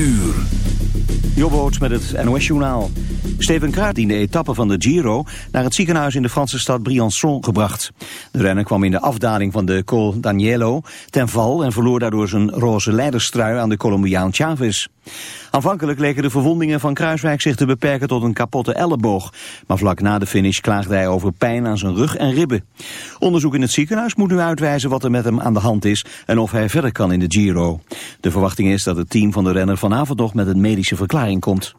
uur. Met het NOS-journaal. Steven Kruijt in de etappe van de Giro naar het ziekenhuis in de Franse stad Briançon gebracht. De renner kwam in de afdaling van de Col Danielo ten val en verloor daardoor zijn roze leiderstrui aan de Colombiaan Chavez. Aanvankelijk leken de verwondingen van Kruiswijk zich te beperken tot een kapotte elleboog. Maar vlak na de finish klaagde hij over pijn aan zijn rug en ribben. Onderzoek in het ziekenhuis moet nu uitwijzen wat er met hem aan de hand is en of hij verder kan in de Giro. De verwachting is dat het team van de renner vanavond nog met een medische verklaring komt.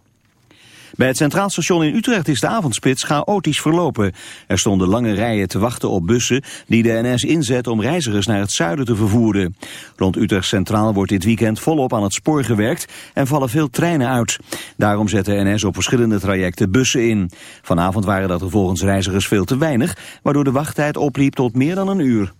Bij het Centraal Station in Utrecht is de avondspits chaotisch verlopen. Er stonden lange rijen te wachten op bussen die de NS inzet om reizigers naar het zuiden te vervoeren. Rond Utrecht Centraal wordt dit weekend volop aan het spoor gewerkt en vallen veel treinen uit. Daarom zet de NS op verschillende trajecten bussen in. Vanavond waren dat er volgens reizigers veel te weinig, waardoor de wachttijd opliep tot meer dan een uur.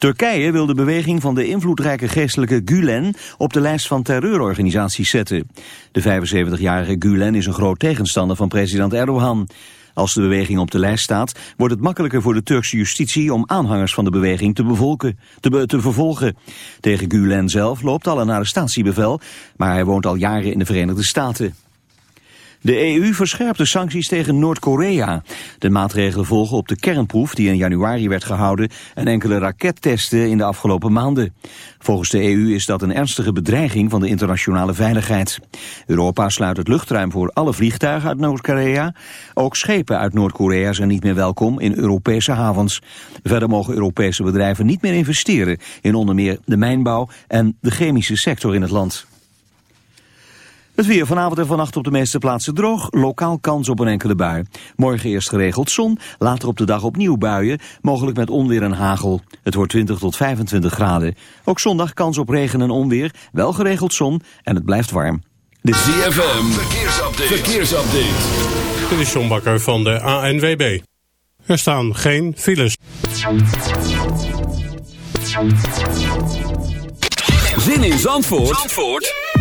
Turkije wil de beweging van de invloedrijke geestelijke Gulen op de lijst van terreurorganisaties zetten. De 75-jarige Gulen is een groot tegenstander van president Erdogan. Als de beweging op de lijst staat, wordt het makkelijker voor de Turkse justitie om aanhangers van de beweging te, bevolken, te, te vervolgen. Tegen Gulen zelf loopt al een arrestatiebevel, maar hij woont al jaren in de Verenigde Staten. De EU verscherpt de sancties tegen Noord-Korea. De maatregelen volgen op de kernproef die in januari werd gehouden en enkele rakettesten in de afgelopen maanden. Volgens de EU is dat een ernstige bedreiging van de internationale veiligheid. Europa sluit het luchtruim voor alle vliegtuigen uit Noord-Korea. Ook schepen uit Noord-Korea zijn niet meer welkom in Europese havens. Verder mogen Europese bedrijven niet meer investeren in onder meer de mijnbouw en de chemische sector in het land. Het weer vanavond en vannacht op de meeste plaatsen droog. Lokaal kans op een enkele bui. Morgen eerst geregeld zon, later op de dag opnieuw buien. Mogelijk met onweer en hagel. Het wordt 20 tot 25 graden. Ook zondag kans op regen en onweer. Wel geregeld zon en het blijft warm. De ZFM, verkeersupdate. verkeersupdate. Dit is John Bakker van de ANWB. Er staan geen files. Zin in Zandvoort? Zandvoort?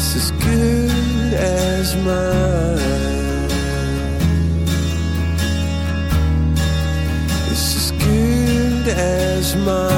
it's as good as mine. It's as good as mine.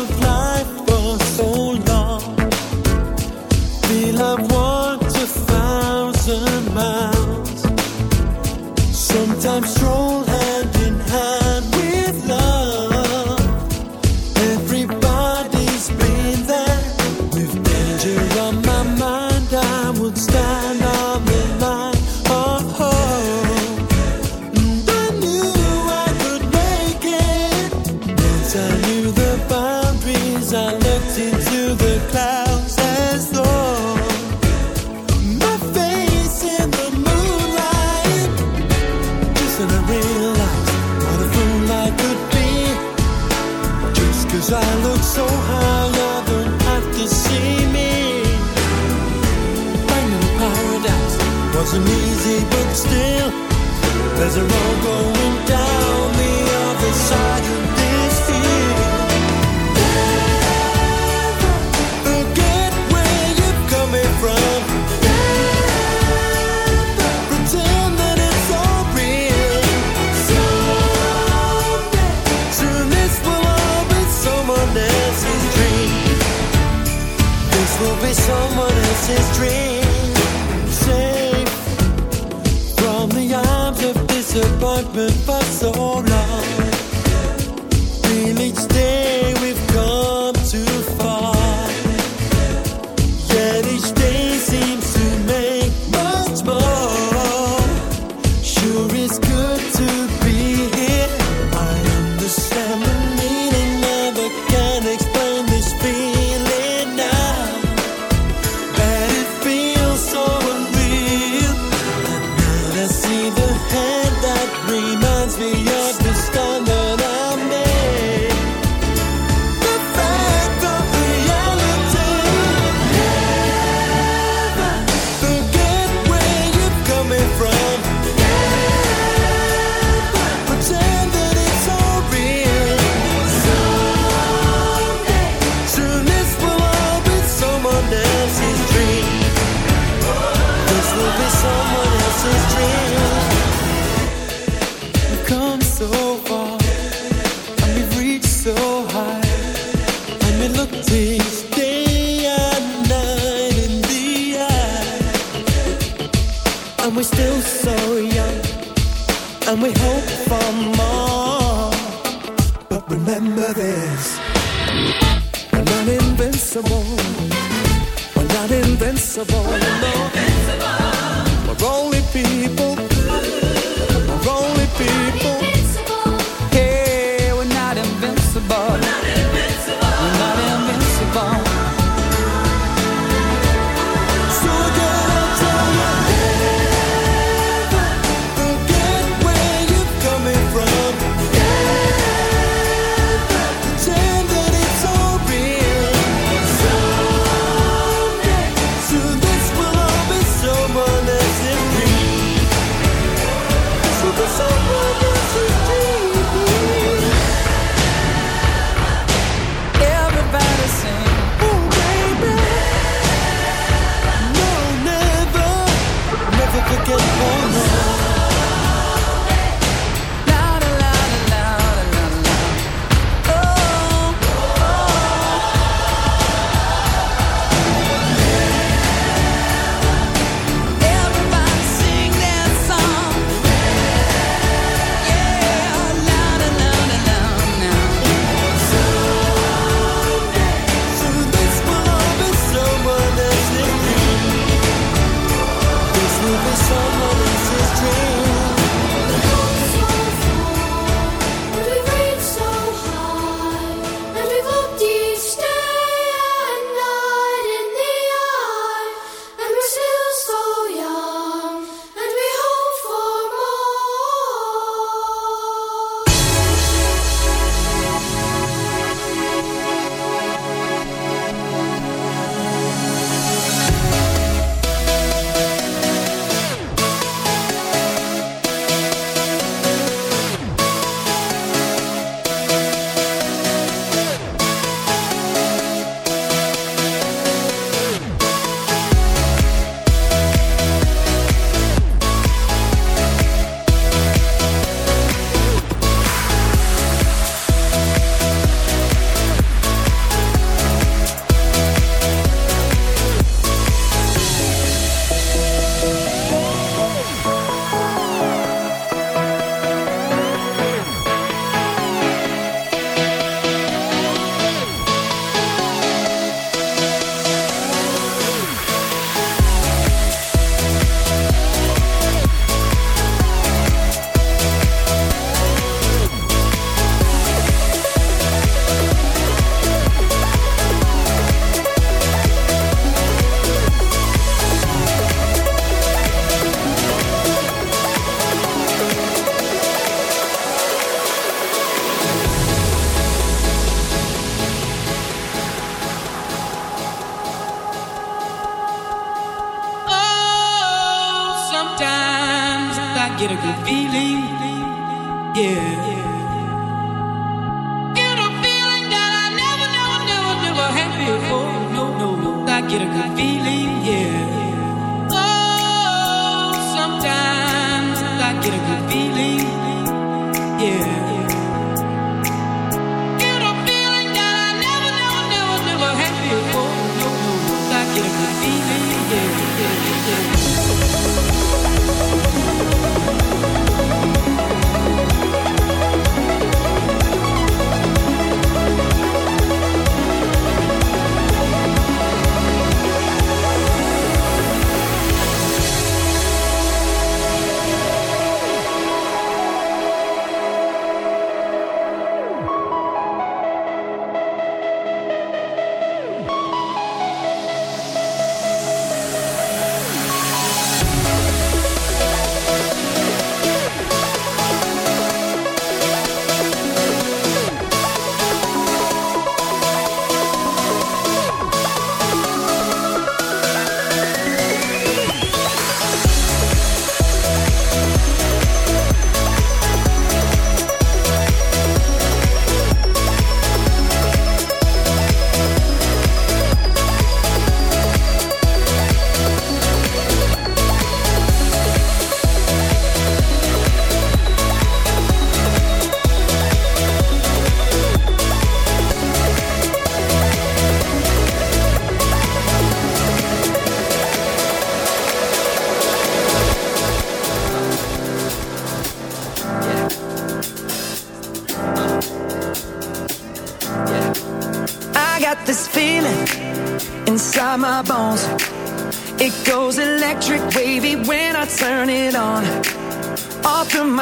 is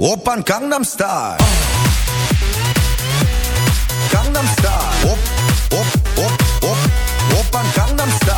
Oppan Gangnam Style. Gangnam Style. Op, op, op, op. Oppan Gangnam Style.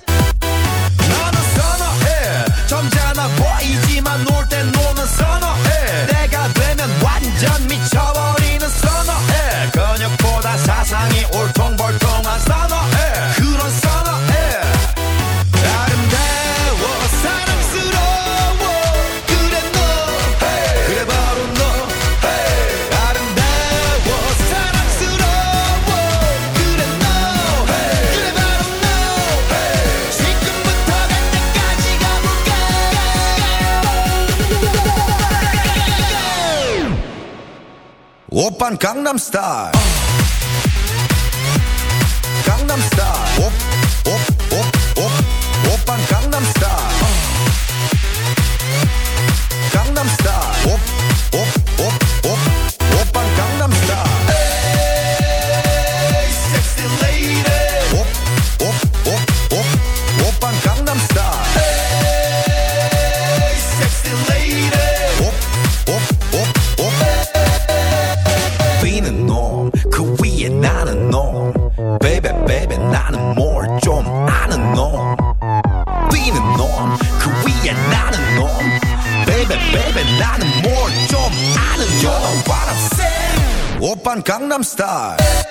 Gangnam Style. 위해 나는 너. Baby baby 나는 뭘좀 아는 너. 뛰는 넌그 위에 나는 너. Baby baby 나는 뭘좀 아는 너. You know what I'm saying. 오빤 강남스타일.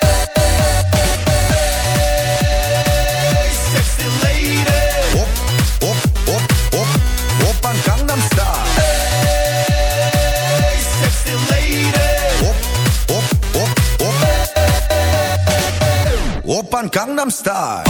I'm star.